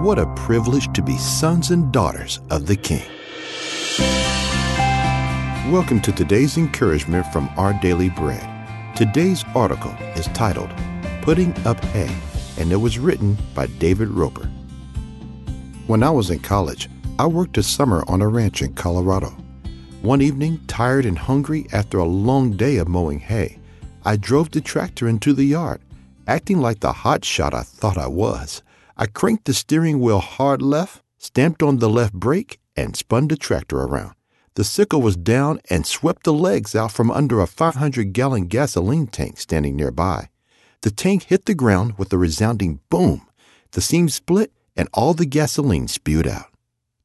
What a privilege to be sons and daughters of the King. Welcome to today's encouragement from Our Daily Bread. Today's article is titled Putting Up Hay, and it was written by David Roper. When I was in college, I worked a summer on a ranch in Colorado. One evening, tired and hungry after a long day of mowing hay, I drove the tractor into the yard, acting like the hot shot I thought I was. I cranked the steering wheel hard left, stamped on the left brake, and spun the tractor around. The sickle was down and swept the legs out from under a 500 gallon gasoline tank standing nearby. The tank hit the ground with a resounding boom. The seam split and all the gasoline spewed out.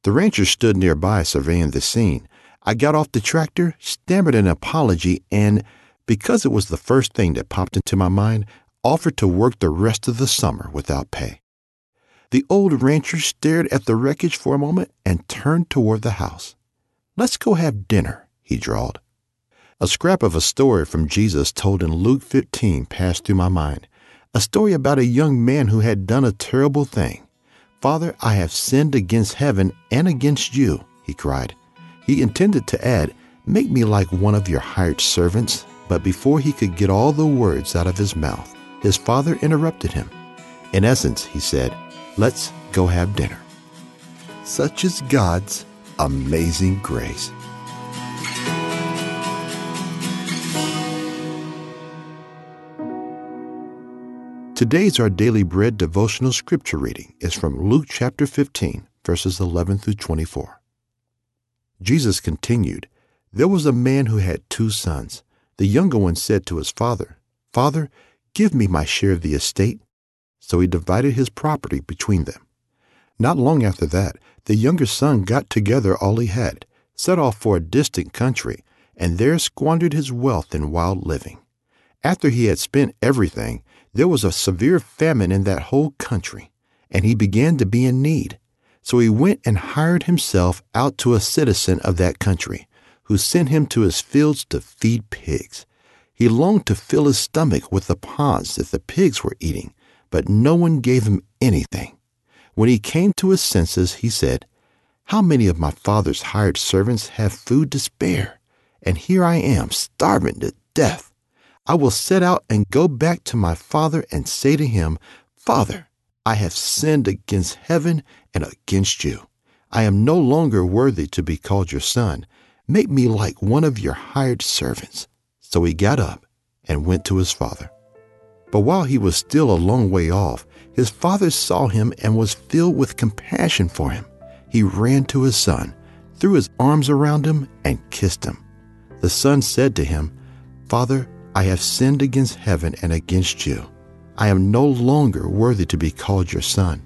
The rancher stood nearby surveying the scene. I got off the tractor, stammered an apology, and, because it was the first thing that popped into my mind, offered to work the rest of the summer without pay. The old rancher stared at the wreckage for a moment and turned toward the house. Let's go have dinner, he drawled. A scrap of a story from Jesus told in Luke 15 passed through my mind. A story about a young man who had done a terrible thing. Father, I have sinned against heaven and against you, he cried. He intended to add, Make me like one of your hired servants. But before he could get all the words out of his mouth, his father interrupted him. In essence, he said, Let's go have dinner. Such is God's amazing grace. Today's Our Daily Bread devotional scripture reading is from Luke chapter 15, verses 11 through 24. Jesus continued, There was a man who had two sons. The younger one said to his father, Father, give me my share of the estate. So he divided his property between them. Not long after that, the younger son got together all he had, set off for a distant country, and there squandered his wealth in wild living. After he had spent everything, there was a severe famine in that whole country, and he began to be in need. So he went and hired himself out to a citizen of that country, who sent him to his fields to feed pigs. He longed to fill his stomach with the pods that the pigs were eating, but no one gave him anything. When he came to his senses, he said, How many of my father's hired servants have food to spare? And here I am, starving to death. I will set out and go back to my father and say to him, Father, I have sinned against heaven and against you. I am no longer worthy to be called your son. Make me like one of your hired servants. So he got up and went to his father. But while he was still a long way off, his father saw him and was filled with compassion for him. He ran to his son, threw his arms around him, and kissed him. The son said to him, Father, I have sinned against heaven and against you. I am no longer worthy to be called your son.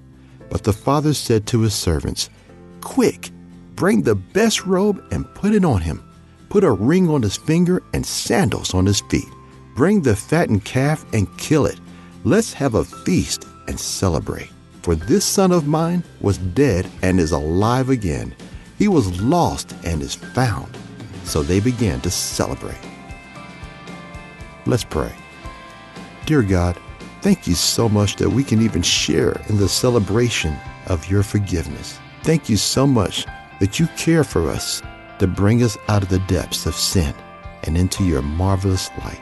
But the father said to his servants, Quick, bring the best robe and put it on him. Put a ring on his finger and sandals on his feet. Bring the fattened calf and kill it. Let's have a feast and celebrate. For this son of mine was dead and is alive again. He was lost and is found. So they began to celebrate. Let's pray. Dear God, thank you so much that we can even share in the celebration of your forgiveness. Thank you so much that you care for us to bring us out of the depths of sin and into your marvelous light.